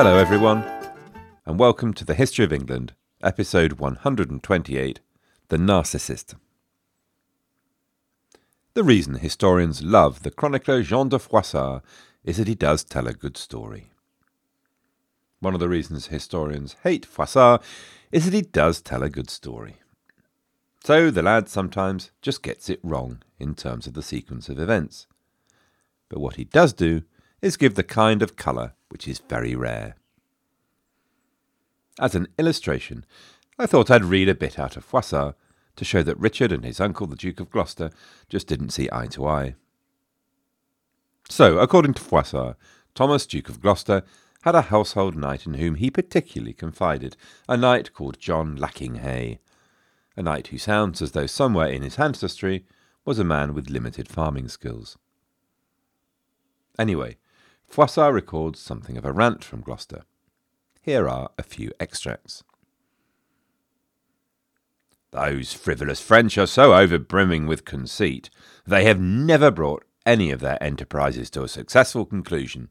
Hello, everyone, and welcome to the History of England, episode 128 The Narcissist. The reason historians love the chronicler Jean de Froissart is that he does tell a good story. One of the reasons historians hate Froissart is that he does tell a good story. So the lad sometimes just gets it wrong in terms of the sequence of events. But what he does do is give the kind of colour which is very rare. As an illustration, I thought I'd read a bit out of Froissart to show that Richard and his uncle, the Duke of Gloucester, just didn't see eye to eye. So, according to Froissart, Thomas, Duke of Gloucester, had a household knight in whom he particularly confided, a knight called John Lackinghay, a knight who sounds as though somewhere in his ancestry was a man with limited farming skills. Anyway, Froissart records something of a rant from Gloucester. Here are a few extracts. Those frivolous French are so overbrimming with conceit, they have never brought any of their enterprises to a successful conclusion.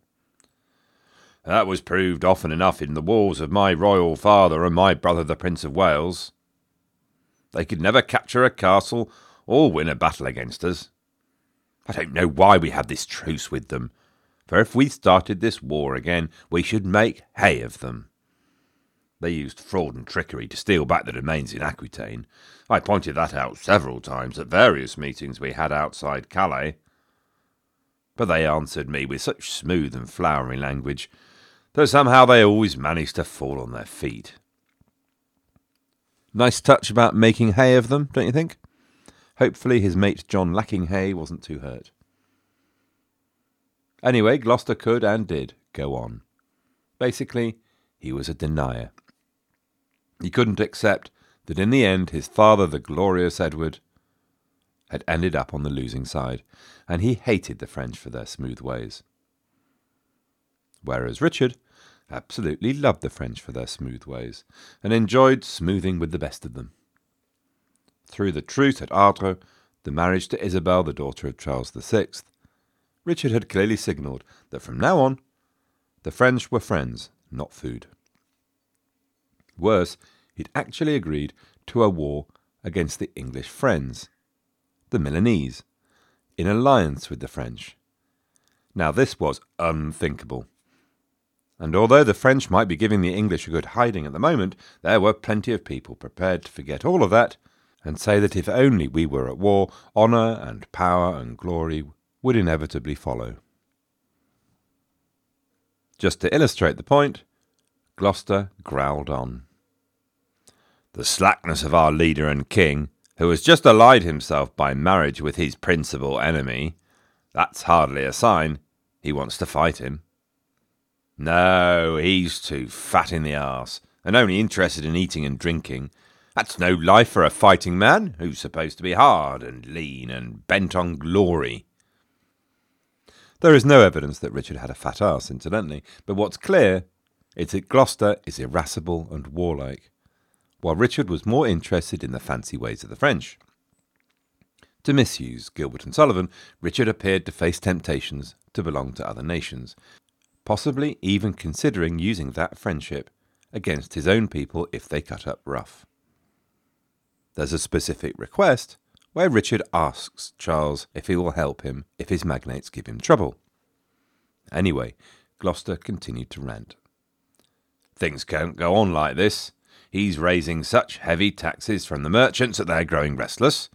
That was proved often enough in the wars of my royal father and my brother the Prince of Wales. They could never capture a castle or win a battle against us. I don't know why we had this truce with them, for if we started this war again, we should make hay of them. They used fraud and trickery to steal back the domains in Aquitaine. I pointed that out several times at various meetings we had outside Calais. But they answered me with such smooth and flowery language that somehow they always managed to fall on their feet. Nice touch about making hay of them, don't you think? Hopefully his mate John Lackinghay wasn't too hurt. Anyway, Gloucester could and did go on. Basically, he was a denier. He couldn't accept that in the end his father, the glorious Edward, had ended up on the losing side, and he hated the French for their smooth ways. Whereas Richard absolutely loved the French for their smooth ways, and enjoyed smoothing with the best of them. Through the truce at Ardres, the marriage to Isabel, the daughter of Charles VI, Richard had clearly signalled that from now on, the French were friends, not food. Worse, he'd actually agreed to a war against the English friends, the Milanese, in alliance with the French. Now, this was unthinkable. And although the French might be giving the English a good hiding at the moment, there were plenty of people prepared to forget all of that and say that if only we were at war, honour and power and glory would inevitably follow. Just to illustrate the point, Gloucester growled on. The slackness of our leader and king, who has just allied himself by marriage with his principal enemy, that's hardly a sign he wants to fight him. No, he's too fat in the arse, and only interested in eating and drinking. That's no life for a fighting man, who's supposed to be hard and lean and bent on glory. There is no evidence that Richard had a fat ass, incidentally, but what's clear is that Gloucester is irascible and warlike, while Richard was more interested in the fancy ways of the French. To misuse Gilbert and Sullivan, Richard appeared to face temptations to belong to other nations, possibly even considering using that friendship against his own people if they cut up rough. There's a specific request where Richard asks Charles if he will help him if his magnates give him trouble. Anyway, Gloucester continued to rant. Things can't go on like this. He's raising such heavy taxes from the merchants that they're growing restless,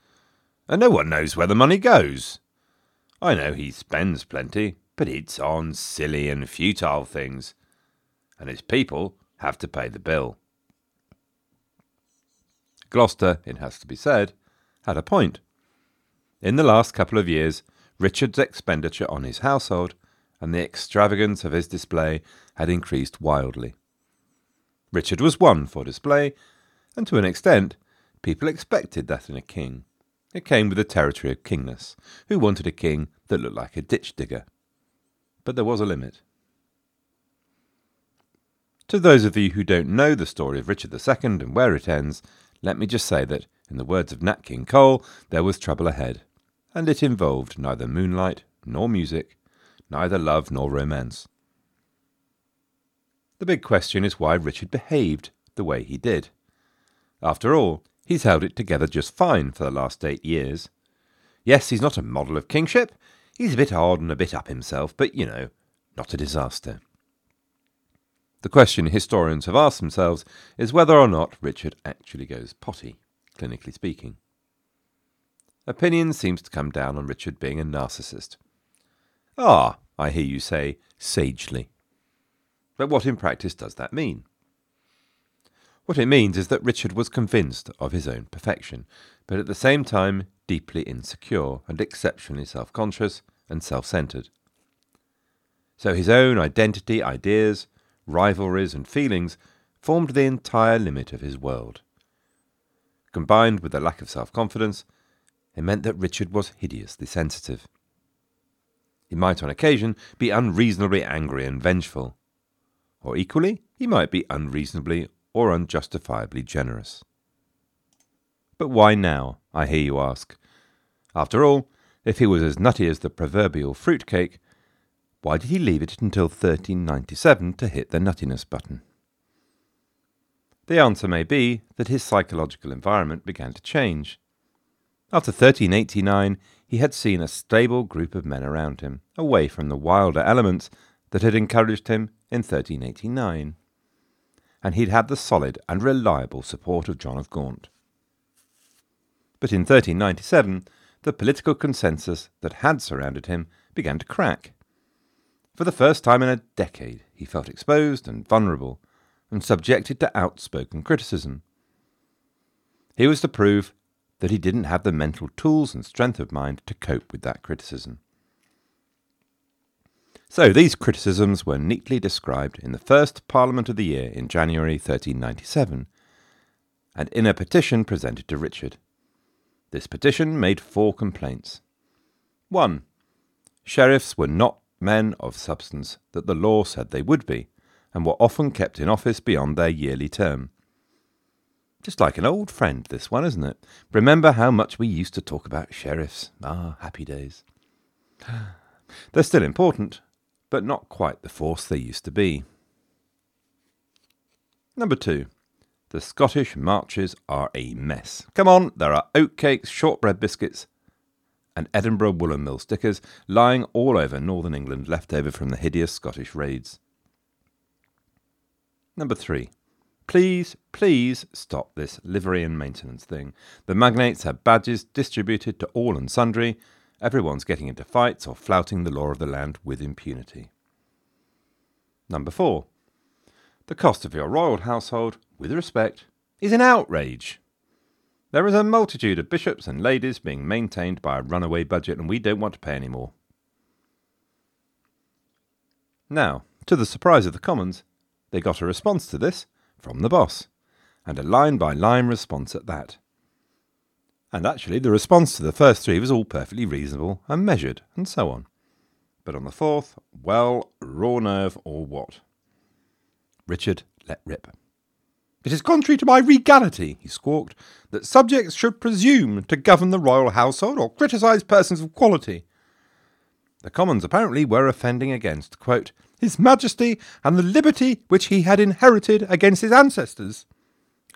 and no one knows where the money goes. I know he spends plenty, but it's on silly and futile things, and his people have to pay the bill. Gloucester, it has to be said, had a point. In the last couple of years, Richard's expenditure on his household and the extravagance of his display had increased wildly. Richard was one for display, and to an extent, people expected that in a king. It came with the territory of kingness, who wanted a king that looked like a ditch digger. But there was a limit. To those of you who don't know the story of Richard II and where it ends, let me just say that, in the words of Nat King Cole, there was trouble ahead, and it involved neither moonlight nor music, neither love nor romance. The big question is why Richard behaved the way he did. After all, he's held it together just fine for the last eight years. Yes, he's not a model of kingship. He's a bit odd and a bit up himself, but, you know, not a disaster. The question historians have asked themselves is whether or not Richard actually goes potty, clinically speaking. Opinion seems to come down on Richard being a narcissist. Ah, I hear you say, sagely. But what in practice does that mean? What it means is that Richard was convinced of his own perfection, but at the same time deeply insecure and exceptionally self conscious and self centred. So his own identity, ideas, rivalries, and feelings formed the entire limit of his world. Combined with a lack of self confidence, it meant that Richard was hideously sensitive. He might on occasion be unreasonably angry and vengeful, or equally, he might be unreasonably or unjustifiably generous. But why now, I hear you ask? After all, if he was as nutty as the proverbial fruit cake, why did he leave it until 1397 to hit the nuttiness button? The answer may be that his psychological environment began to change. After 1389, he had seen a stable group of men around him, away from the wilder elements that had encouraged him in 1389. And he'd had the solid and reliable support of John of Gaunt. But in 1397, the political consensus that had surrounded him began to crack. For the first time in a decade, he felt exposed and vulnerable, and subjected to outspoken criticism. He was to prove that he didn't have the mental tools and strength of mind to cope with that criticism. So these criticisms were neatly described in the first Parliament of the year in January 1397, and in a petition presented to Richard. This petition made four complaints. 1. Sheriffs were not men of substance that the law said they would be, and were often kept in office beyond their yearly term. Just like an old friend, this one, isn't it? Remember how much we used to talk about sheriffs? Ah, happy days. They're still important, but not quite the force they used to be. Number two, the Scottish marches are a mess. Come on, there are oatcakes, shortbread biscuits, and Edinburgh woolen mill stickers lying all over northern England left over from the hideous Scottish raids. Number three. Please, please stop this livery and maintenance thing. The magnates have badges distributed to all and sundry. Everyone's getting into fights or flouting the law of the land with impunity. Number four. The cost of your royal household, with respect, is an outrage. There is a multitude of bishops and ladies being maintained by a runaway budget, and we don't want to pay any more. Now, to the surprise of the Commons, they got a response to this from the boss, and a line by line response at that. And actually, the response to the first three was all perfectly reasonable and measured, and so on. But on the fourth, well, raw nerve or what? Richard let rip. It is contrary to my regality, he squawked, that subjects should presume to govern the royal household or criticise persons of quality. The Commons apparently were offending against, quote, His Majesty and the liberty which he had inherited against his ancestors.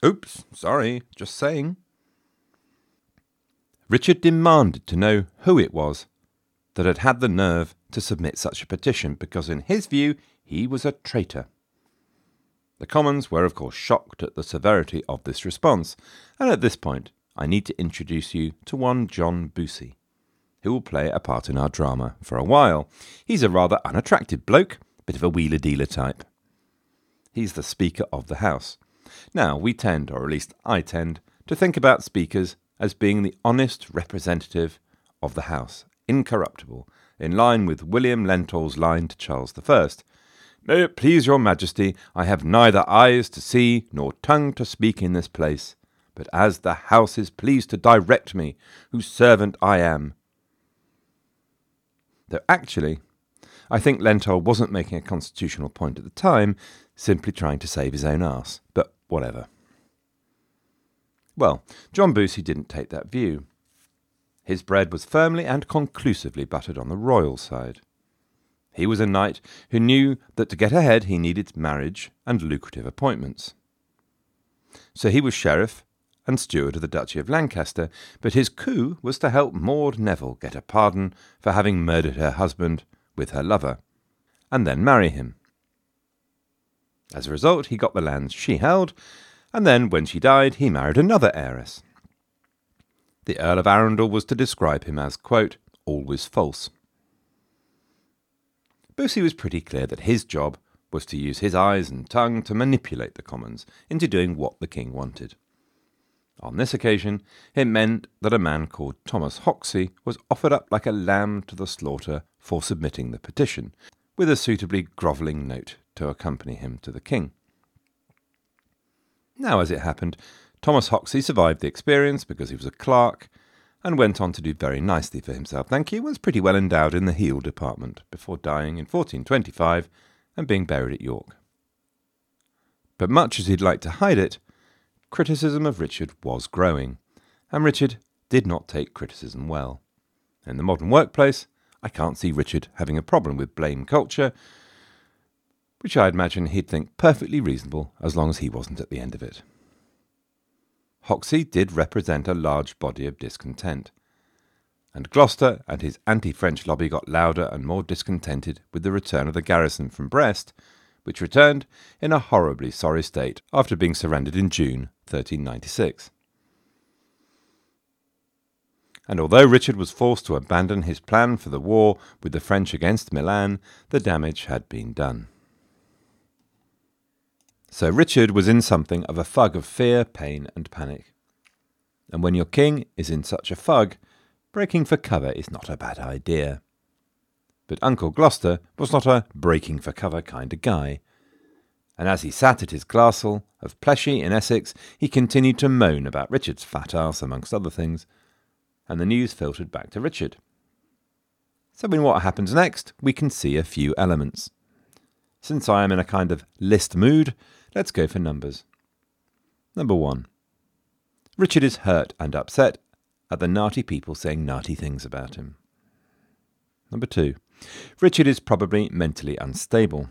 Oops, sorry, just saying. Richard demanded to know who it was that had had the nerve to submit such a petition because, in his view, he was a traitor. The Commons were, of course, shocked at the severity of this response, and at this point I need to introduce you to one John Bussy, who will play a part in our drama for a while. He's a rather unattractive bloke, bit of a wheeler dealer type. He's the Speaker of the House. Now, we tend, or at least I tend, to think about speakers as being the honest representative of the House, incorruptible, in line with William Lenthall's line to Charles I May it please your majesty, I have neither eyes to see nor tongue to speak in this place, but as the house is pleased to direct me, whose servant I am. Though actually, I think Lenthall wasn't making a constitutional point at the time, simply trying to save his own ass, But whatever. Well, John Bussy didn't take that view. His bread was firmly and conclusively buttered on the royal side. He was a knight who knew that to get ahead he needed marriage and lucrative appointments. So he was sheriff and steward of the Duchy of Lancaster, but his coup was to help Maud Neville get a pardon for having murdered her husband with her lover, and then marry him. As a result, he got the lands she held, and then, when she died, he married another heiress. The Earl of Arundel was to describe him as, quote, always false. Bussy was pretty clear that his job was to use his eyes and tongue to manipulate the Commons into doing what the King wanted. On this occasion, it meant that a man called Thomas Hoxie was offered up like a lamb to the slaughter for submitting the petition, with a suitably grovelling note to accompany him to the King. Now, as it happened, Thomas Hoxie survived the experience because he was a clerk and went on to do very nicely for himself, thank you, was pretty well endowed in the heel department before dying in 1425 and being buried at York. But much as he'd like to hide it, criticism of Richard was growing, and Richard did not take criticism well. In the modern workplace, I can't see Richard having a problem with blame culture, which I'd imagine he'd think perfectly reasonable as long as he wasn't at the end of it. Hoxie did represent a large body of discontent. And Gloucester and his anti French lobby got louder and more discontented with the return of the garrison from Brest, which returned in a horribly sorry state after being surrendered in June 1396. And although Richard was forced to abandon his plan for the war with the French against Milan, the damage had been done. So Richard was in something of a fug of fear, pain, and panic. And when your king is in such a fug, breaking for cover is not a bad idea. But Uncle Gloucester was not a breaking for cover kind of guy. And as he sat at his castle of Pleshy in Essex, he continued to moan about Richard's fat ass, amongst other things, and the news filtered back to Richard. So, in what happens next, we can see a few elements. Since I am in a kind of list mood, Let's go for numbers. Number one. Richard is hurt and upset at the naughty people saying naughty things about him. Number two. Richard is probably mentally unstable.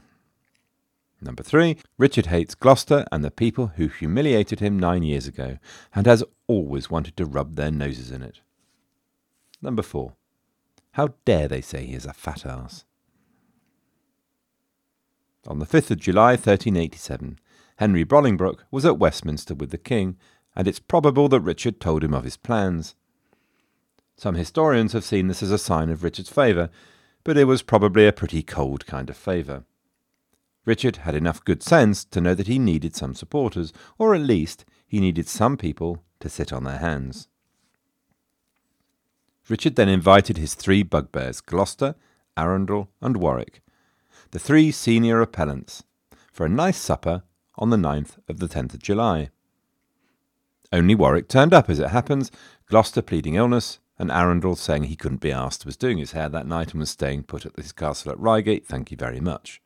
Number three. Richard hates Gloucester and the people who humiliated him nine years ago and has always wanted to rub their noses in it. Number four. How dare they say he is a fat ass? On the 5th of July 1387, Henry Bolingbroke was at Westminster with the king, and it's probable that Richard told him of his plans. Some historians have seen this as a sign of Richard's favour, but it was probably a pretty cold kind of favour. Richard had enough good sense to know that he needed some supporters, or at least he needed some people to sit on their hands. Richard then invited his three bugbears, Gloucester, Arundel, and Warwick, the three senior appellants, for a nice supper on the 9th of the 10th of July. Only Warwick turned up, as it happens, Gloucester pleading illness, and Arundel saying he couldn't be asked, was doing his hair that night and was staying put at his castle at Reigate, thank you very much.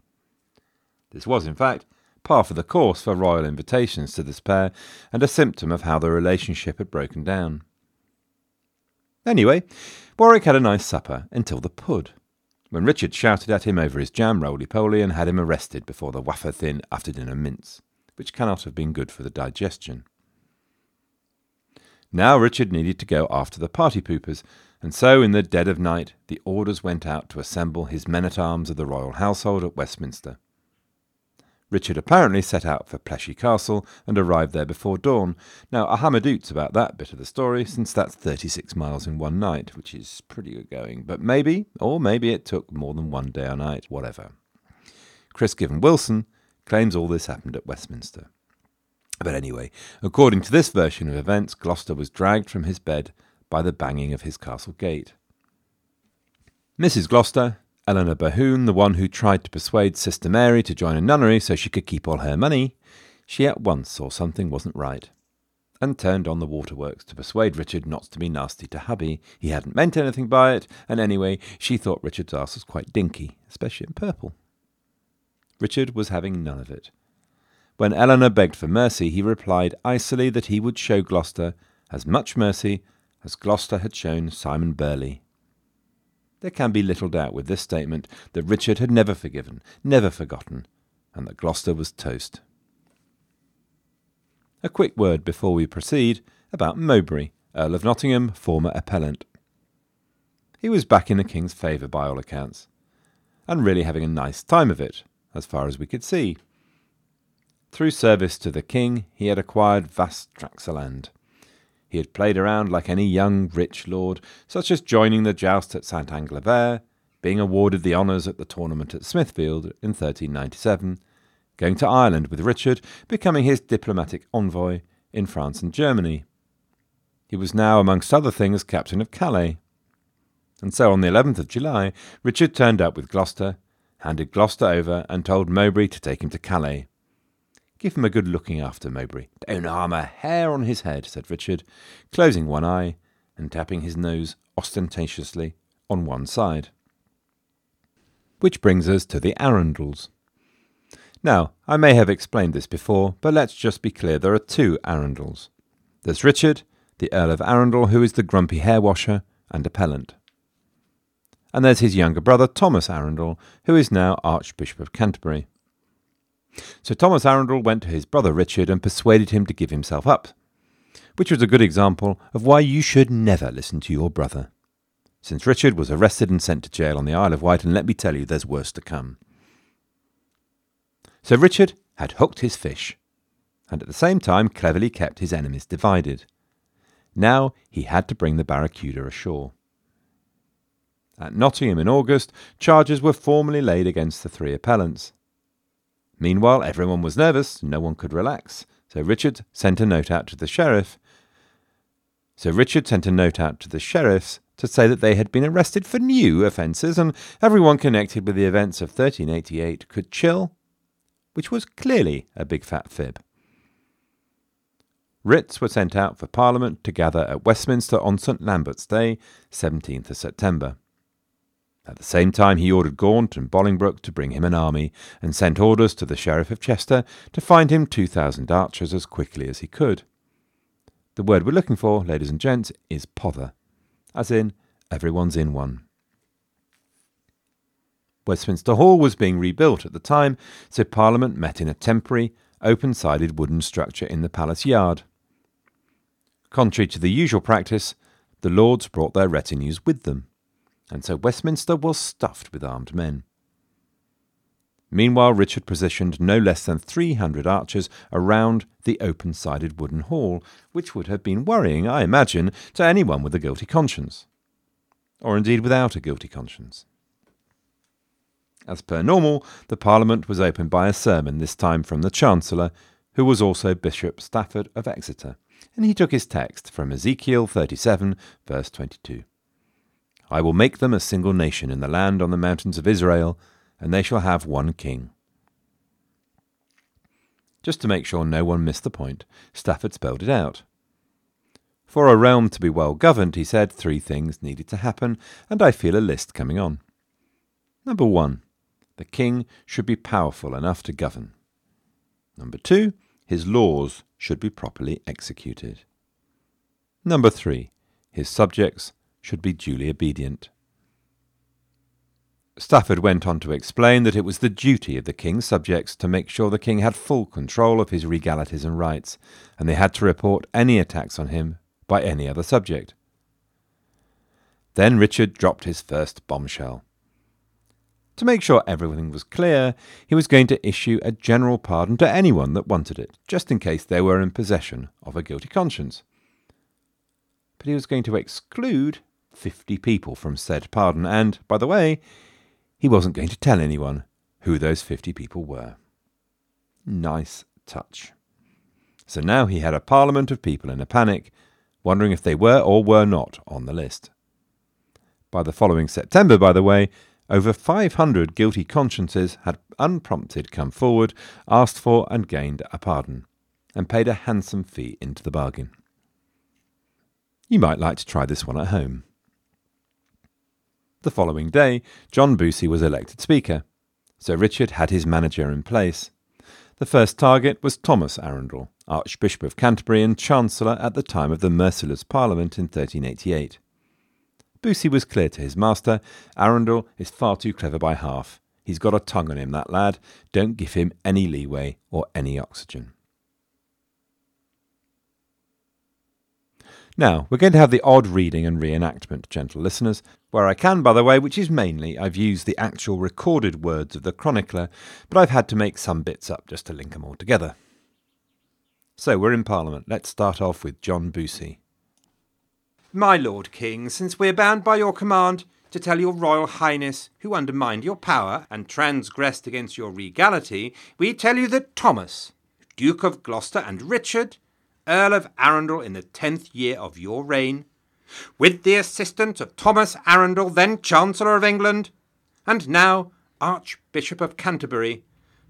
This was, in fact, par for the course for royal invitations to this pair, and a symptom of how the relationship had broken down. Anyway, Warwick had a nice supper until the pud, when Richard shouted at him over his jam roly-poly and had him arrested before the wafer-thin after-dinner mince, which cannot have been good for the digestion. Now Richard needed to go after the party poopers, and so in the dead of night the orders went out to assemble his men-at-arms of the royal household at Westminster. Richard apparently set out for Pleshy Castle and arrived there before dawn. Now, I a hamadoots about that bit of the story, since that's 36 miles in one night, which is pretty good going. But maybe, or maybe it took more than one day or night, whatever. Chris Given Wilson claims all this happened at Westminster. But anyway, according to this version of events, Gloucester was dragged from his bed by the banging of his castle gate. Mrs. Gloucester, Eleanor Bohun, the one who tried to persuade Sister Mary to join a nunnery so she could keep all her money, she at once saw something wasn't right, and turned on the waterworks to persuade Richard not to be nasty to hubby. He hadn't meant anything by it, and anyway, she thought Richard's ass was quite dinky, especially in purple. Richard was having none of it. When Eleanor begged for mercy, he replied icily that he would show Gloucester as much mercy as Gloucester had shown Simon Burley. There can be little doubt with this statement that Richard had never forgiven, never forgotten, and that Gloucester was toast. A quick word before we proceed about Mowbray, Earl of Nottingham, former appellant. He was back in the King's favour by all accounts, and really having a nice time of it, as far as we could see. Through service to the King, he had acquired vast tracts of land. He had played around like any young rich lord, such as joining the joust at St Inglevert, being awarded the honours at the tournament at Smithfield in 1397, going to Ireland with Richard, becoming his diplomatic envoy in France and Germany. He was now, amongst other things, captain of Calais. And so on the 11th of July, Richard turned up with Gloucester, handed Gloucester over, and told Mowbray to take him to Calais. Give him a good looking after, Mowbray. Don't harm a hair on his head, said Richard, closing one eye and tapping his nose ostentatiously on one side. Which brings us to the Arundels. Now, I may have explained this before, but let's just be clear there are two Arundels. There's Richard, the Earl of Arundel, who is the grumpy hair washer and appellant. And there's his younger brother, Thomas Arundel, who is now Archbishop of Canterbury. So Thomas Arundel went to his brother Richard and persuaded him to give himself up, which was a good example of why you should never listen to your brother. Since Richard was arrested and sent to jail on the Isle of Wight, and let me tell you, there's worse to come. So Richard had hooked his fish, and at the same time cleverly kept his enemies divided. Now he had to bring the barracuda ashore. At Nottingham in August, charges were formally laid against the three appellants. Meanwhile, everyone was nervous, no one could relax, so Richard sent a note out to the sheriff. So Richard sent a note out to the sheriffs to say that they had been arrested for new offences, and everyone connected with the events of 1388 could chill, which was clearly a big fat fib. Writs were sent out for Parliament to gather at Westminster on St Lambert's Day, 17th of September. At the same time, he ordered Gaunt and Bolingbroke to bring him an army, and sent orders to the Sheriff of Chester to find him 2,000 archers as quickly as he could. The word we're looking for, ladies and gents, is pother, as in, everyone's in one. Westminster Hall was being rebuilt at the time, so Parliament met in a temporary, open sided wooden structure in the palace yard. Contrary to the usual practice, the lords brought their retinues with them and so Westminster was stuffed with armed men. Meanwhile, Richard positioned no less than 300 archers around the open sided wooden hall, which would have been worrying, I imagine, to anyone with a guilty conscience. Or indeed without a guilty conscience. As per normal, the Parliament was opened by a sermon, this time from the Chancellor, who was also Bishop Stafford of Exeter, and he took his text from Ezekiel 37, verse 22. I will make them a single nation in the land on the mountains of Israel, and they shall have one king. Just to make sure no one missed the point, Stafford spelled it out. For a realm to be well governed, he said, three things needed to happen, and I feel a list coming on. Number one, the king should be powerful enough to govern. Number two, his laws should be properly executed. Number three, his subjects should be duly obedient. Stafford went on to explain that it was the duty of the king's subjects to make sure the king had full control of his regalities and rights, and they had to report any attacks on him by any other subject. Then Richard dropped his first bombshell. To make sure everything was clear, he was going to issue a general pardon to anyone that wanted it, just in case they were in possession of a guilty conscience. But he was going to exclude 50 people from said pardon, and, by the way, he wasn't going to tell anyone who those 50 people were. Nice touch. So now he had a parliament of people in a panic, wondering if they were or were not on the list. By the following September, by the way, over 500 guilty consciences had unprompted come forward, asked for and gained a pardon, and paid a handsome fee into the bargain. You might like to try this one at home. The following day, John Bussy was elected Speaker, so Richard had his manager in place. The first target was Thomas Arundel, Archbishop of Canterbury and Chancellor at the time of the Merciless Parliament in 1388. Bussy was clear to his master. Arundel is far too clever by half. He's got a tongue on him, that lad. Don't give him any leeway or any oxygen. Now, we're going to have the odd reading and reenactment, gentle listeners. Where I can, by the way, which is mainly, I've used the actual recorded words of the chronicler, but I've had to make some bits up just to link them all together. So, we're in Parliament. Let's start off with John Bussy. My Lord King, since we are bound by your command to tell your Royal Highness, who undermined your power and transgressed against your regality, we tell you that Thomas, Duke of Gloucester, and Richard, Earl of Arundel in the tenth year of your reign, with the assistance of Thomas Arundel, then Chancellor of England, and now Archbishop of Canterbury,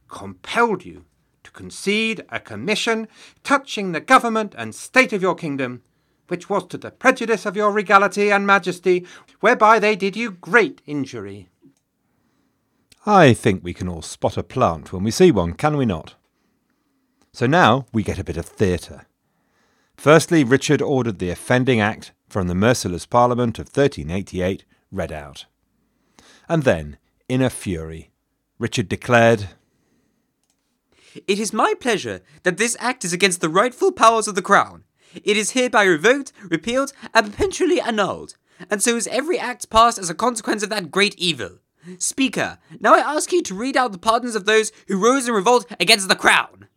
compelled you to concede a commission touching the government and state of your kingdom, which was to the prejudice of your regality and majesty, whereby they did you great injury. I think we can all spot a plant when we see one, can we not? So now we get a bit of theatre. Firstly, Richard ordered the offending act from the Merciless Parliament of 1388 read out. And then, in a fury, Richard declared, It is my pleasure that this act is against the rightful powers of the Crown. It is hereby revoked, repealed, and perpetually annulled, and so is every act passed as a consequence of that great evil. Speaker, now I ask you to read out the pardons of those who rose in revolt against the Crown.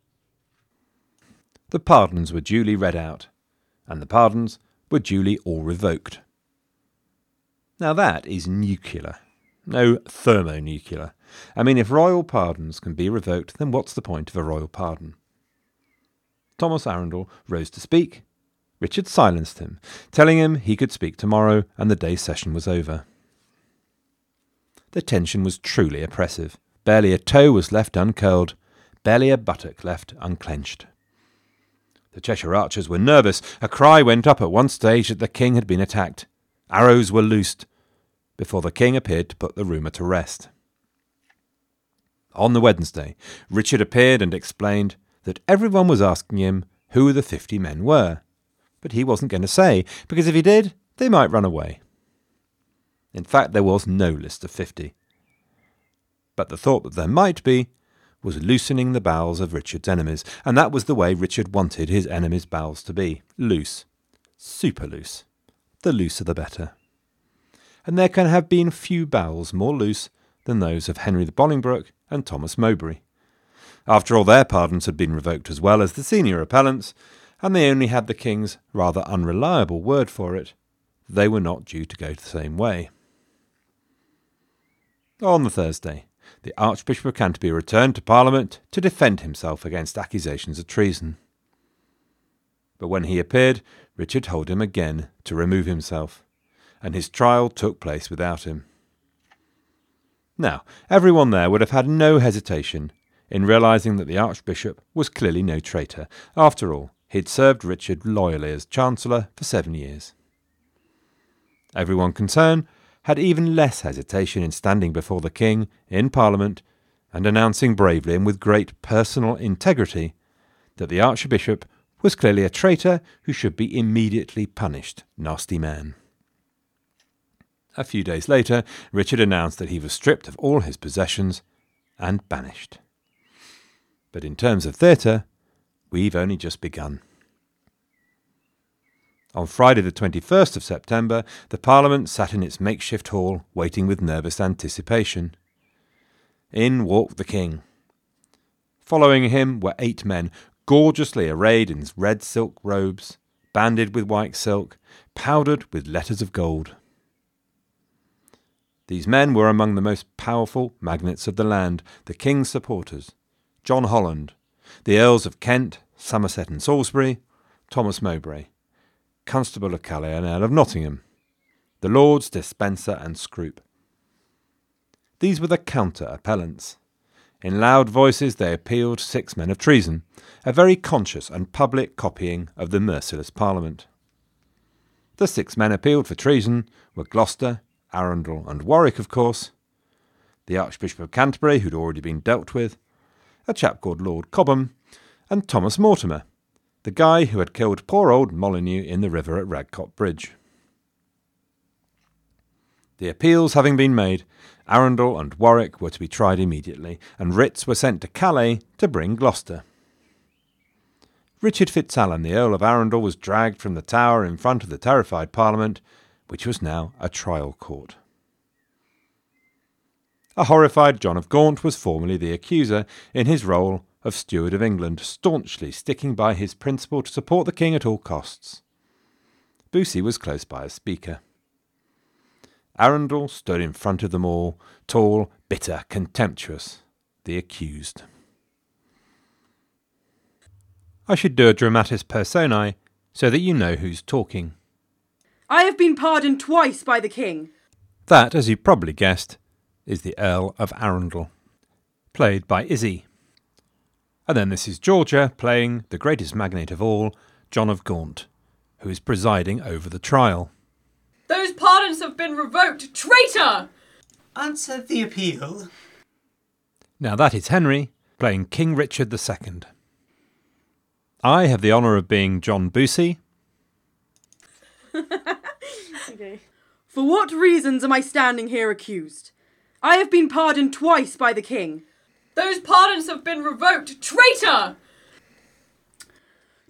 The pardons were duly read out, and the pardons were duly all revoked. Now that is nuclear. No thermonuclear. I mean, if royal pardons can be revoked, then what's the point of a royal pardon? Thomas Arundel rose to speak. Richard silenced him, telling him he could speak tomorrow, and the day's session was over. The tension was truly oppressive. Barely a toe was left uncurled, barely a buttock left unclenched. The Cheshire archers were nervous. A cry went up at one stage that the king had been attacked. Arrows were loosed before the king appeared to put the rumour to rest. On the Wednesday, Richard appeared and explained that everyone was asking him who the fifty men were. But he wasn't going to say, because if he did, they might run away. In fact, there was no list of fifty. But the thought that there might be was loosening the bowels of Richard's enemies, and that was the way Richard wanted his enemies' bowels to be loose, super loose. The looser the better. And there can have been few bowels more loose than those of Henry the Bolingbroke and Thomas Mowbray. After all, their pardons had been revoked as well as the senior appellants, and they only had the king's rather unreliable word for it. They were not due to go the same way. On the Thursday, the Archbishop of Canterbury returned to Parliament to defend himself against accusations of treason. But when he appeared, Richard told him again to remove himself, and his trial took place without him. Now, everyone there would have had no hesitation in realizing that the Archbishop was clearly no traitor. After all, he'd served Richard loyally as Chancellor for seven years. Everyone concerned had even less hesitation in standing before the King in Parliament and announcing bravely and with great personal integrity that the Archbishop was clearly a traitor who should be immediately punished. Nasty man. A few days later, Richard announced that he was stripped of all his possessions and banished. But in terms of theatre, we've only just begun. On Friday, the 21st of September, the Parliament sat in its makeshift hall, waiting with nervous anticipation. In walked the King. Following him were eight men, gorgeously arrayed in red silk robes, banded with white silk, powdered with letters of gold. These men were among the most powerful magnates of the land, the King's supporters John Holland, the Earls of Kent, Somerset, and Salisbury, Thomas Mowbray. Constable of Calais and Earl of Nottingham, the Lords Despenser and Scrope. These were the counter appellants. In loud voices they appealed six men of treason, a very conscious and public copying of the merciless Parliament. The six men appealed for treason were Gloucester, Arundel, and Warwick, of course, the Archbishop of Canterbury, who'd already been dealt with, a chap called Lord Cobham, and Thomas Mortimer, the guy who had killed poor old Molyneux in the river at Radcot Bridge. The appeals having been made, Arundel and Warwick were to be tried immediately, and writs were sent to Calais to bring Gloucester. Richard Fitzalan, the Earl of Arundel, was dragged from the tower in front of the terrified Parliament, which was now a trial court. A horrified John of Gaunt was formerly the accuser in his role of Steward of England, staunchly sticking by his principle to support the king at all costs. Bussy was close by as speaker. Arundel stood in front of them all, tall, bitter, contemptuous, the accused. I should do a dramatis personae so that you know who's talking. I have been pardoned twice by the king. That, as you probably guessed, is the Earl of Arundel, played by Izzy. And then this is Georgia playing the greatest magnate of all, John of Gaunt, who is presiding over the trial. Those pardons have been revoked. Traitor! Answer the appeal. Now that is Henry playing King Richard II. I have the honour of being John Bussy. For what reasons am I standing here accused? I have been pardoned twice by the king. Those pardons have been revoked. Traitor!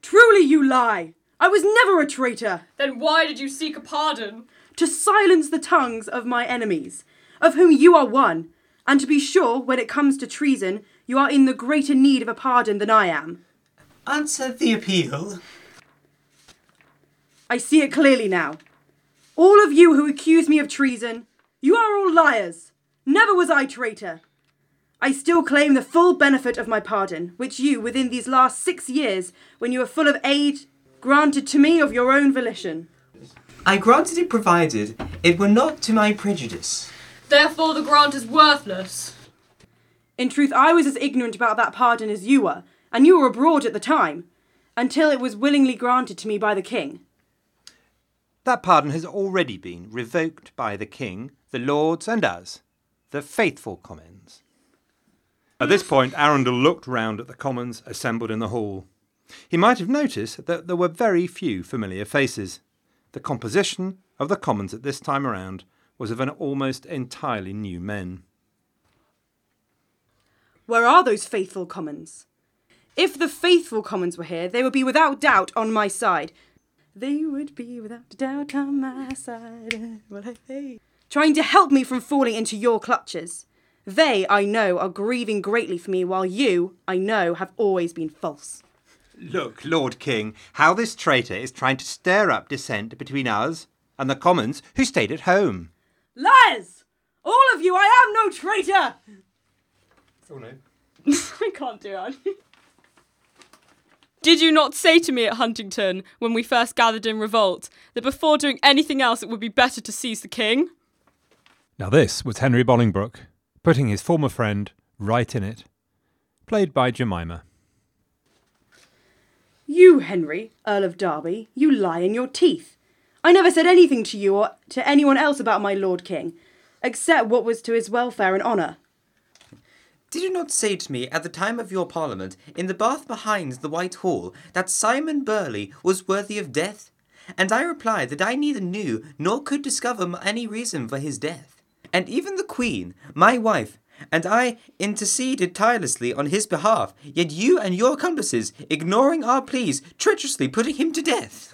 Truly you lie. I was never a traitor. Then why did you seek a pardon? To silence the tongues of my enemies, of whom you are one, and to be sure, when it comes to treason, you are in the greater need of a pardon than I am. Answer the appeal. I see it clearly now. All of you who accuse me of treason, you are all liars. Never was I traitor. I still claim the full benefit of my pardon, which you, within these last six years, when you were full of age, granted to me of your own volition. I granted it provided it were not to my prejudice. Therefore, the grant is worthless. In truth, I was as ignorant about that pardon as you were, and you were abroad at the time, until it was willingly granted to me by the king. That pardon has already been revoked by the king, the lords, and us, the faithful commons. At this point, Arundel looked round at the commons assembled in the hall. He might have noticed that there were very few familiar faces. The composition of the commons at this time around was of an almost entirely new men. Where are those faithful commons? If the faithful commons were here, they would be without doubt on my side. They would be without doubt on my side. Well, hey. Trying to help me from falling into your clutches. They, I know, are grieving greatly for me, while you, I know, have always been false. Look, Lord King, how this traitor is trying to stir up dissent between us and the commons who stayed at home. Liars! All of you, I am no traitor! Oh no. I can't do it. Did you not say to me at Huntingdon, when we first gathered in revolt, that before doing anything else it would be better to seize the king? Now this was Henry Bolingbroke, putting his former friend right in it, played by Jemima. You, Henry, Earl of Derby, you lie in your teeth. I never said anything to you or to anyone else about my Lord King, except what was to his welfare and honour. Did you not say to me at the time of your parliament, in the bath behind the White Hall, that Simon Burley was worthy of death? And I replied that I neither knew nor could discover any reason for his death. And even the Queen, my wife, and I interceded tirelessly on his behalf, yet you and your accomplices, ignoring our pleas, treacherously putting him to death.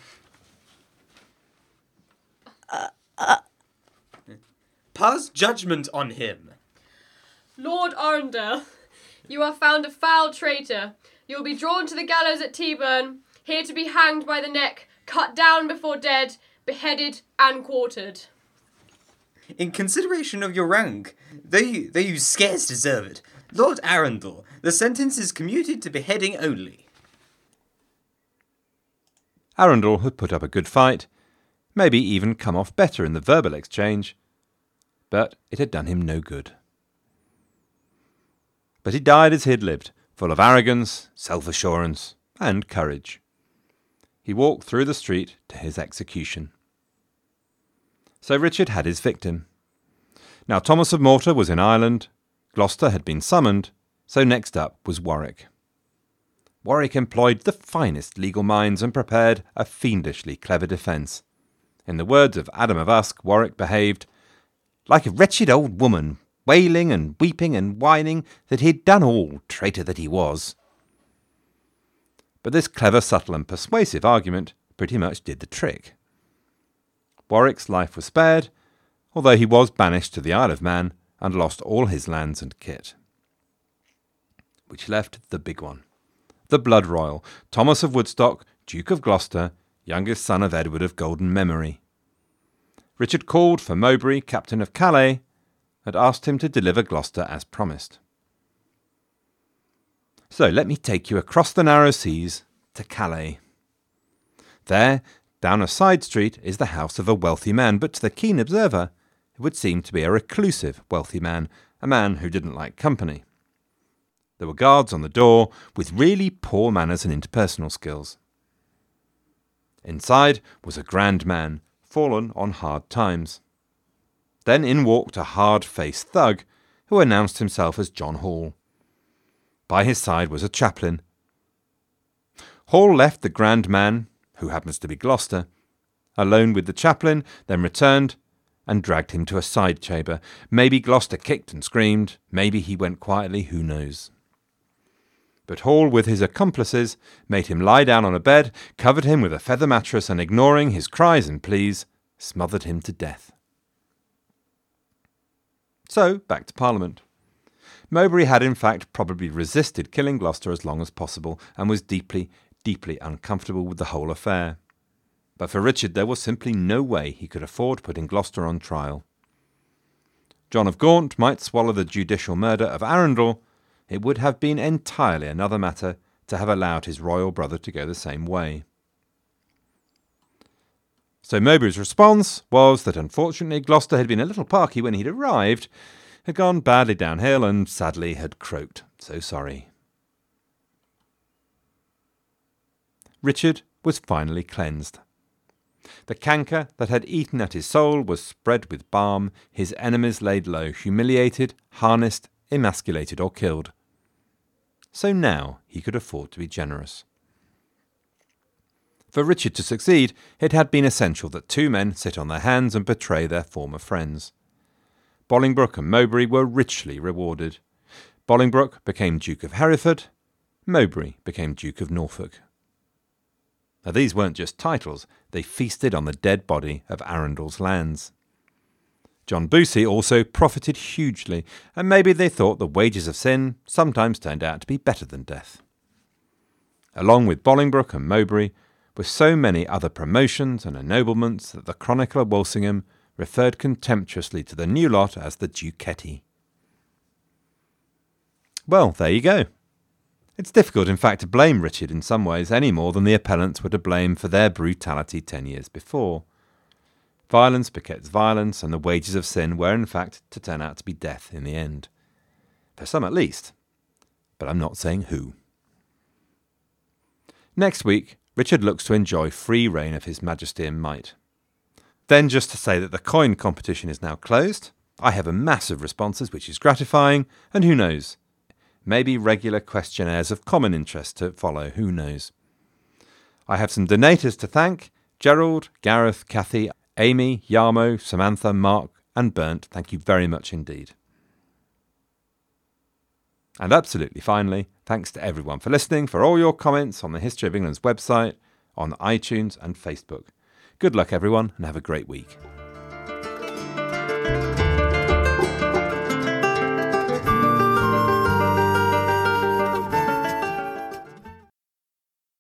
Uh, uh. Pass judgment on him. Lord Arundel, you are found a foul traitor. You will be drawn to the gallows at Tyburn, here to be hanged by the neck, cut down before dead, beheaded and quartered. In consideration of your rank, though you, scarce deserve it, Lord Arundel, the sentence is commuted to beheading only. Arundel had put up a good fight, maybe even come off better in the verbal exchange, but it had done him no good. But he died as he had lived, full of arrogance, self assurance, and courage. He walked through the street to his execution. So Richard had his victim. Now Thomas Mortimer was in Ireland, Gloucester had been summoned, so next up was Warwick. Warwick employed the finest legal minds and prepared a fiendishly clever defence. In the words of Adam of Usk, Warwick behaved like a wretched old woman, wailing and weeping and whining that he'd done all, traitor that he was. But this clever, subtle, and persuasive argument pretty much did the trick. Warwick's life was spared, although he was banished to the Isle of Man and lost all his lands and kit. Which left the big one. The blood royal, Thomas of Woodstock, Duke of Gloucester, youngest son of Edward of golden memory. Richard called for Mowbray, captain of Calais, and asked him to deliver Gloucester as promised. So let me take you across the narrow seas to Calais. There, down a side street, is the house of a wealthy man, but to the keen observer, it would seem to be a reclusive wealthy man, a man who didn't like company. There were guards on the door with really poor manners and interpersonal skills. Inside was a grand man, fallen on hard times. Then in walked a hard faced thug who announced himself as John Hall. By his side was a chaplain. Hall left the grand man, who happens to be Gloucester, alone with the chaplain, then returned and dragged him to a side chamber. Maybe Gloucester kicked and screamed, maybe he went quietly, who knows. But Hall, with his accomplices, made him lie down on a bed, covered him with a feather mattress, and ignoring his cries and pleas, smothered him to death. So, back to Parliament. Mowbray had in fact probably resisted killing Gloucester as long as possible and was deeply, deeply uncomfortable with the whole affair. But for Richard there was simply no way he could afford putting Gloucester on trial. John of Gaunt might swallow the judicial murder of Arundel, it would have been entirely another matter to have allowed his royal brother to go the same way. So Mowbray's response was that unfortunately Gloucester had been a little parky when he'd arrived, had gone badly downhill, and sadly had croaked. So sorry. Richard was finally cleansed. The canker that had eaten at his soul was spread with balm, his enemies laid low, humiliated, harnessed, emasculated, or killed. So now he could afford to be generous. For Richard to succeed, it had been essential that two men sit on their hands and betray their former friends. Bolingbroke and Mowbray were richly rewarded. Bolingbroke became Duke of Hereford, Mowbray became Duke of Norfolk. Now, these weren't just titles, they feasted on the dead body of Arundel's lands. John Bussy also profited hugely, and maybe they thought the wages of sin sometimes turned out to be better than death. Along with Bolingbroke and Mowbray, were so many other promotions and ennoblements that the chronicler Walsingham referred contemptuously to the new lot as the Duchetti. Well, there you go. It's difficult, in fact, to blame Richard in some ways any more than the appellants were to blame for their brutality ten years before. Violence begets violence, and the wages of sin were, in fact, to turn out to be death in the end. For some at least. But I'm not saying who. Next week, Richard looks to enjoy free reign of His Majesty and might. Then, just to say that the coin competition is now closed, I have a mass of responses, which is gratifying, and who knows? Maybe regular questionnaires of common interest to follow, who knows? I have some donators to thank Gerald, Gareth, Kathy, Amy, Yarmo, Samantha, Mark, and Bernd. Thank you very much indeed. And absolutely finally, thanks to everyone for listening, for all your comments on the History of England's website, on iTunes, and Facebook. Good luck, everyone, and have a great week.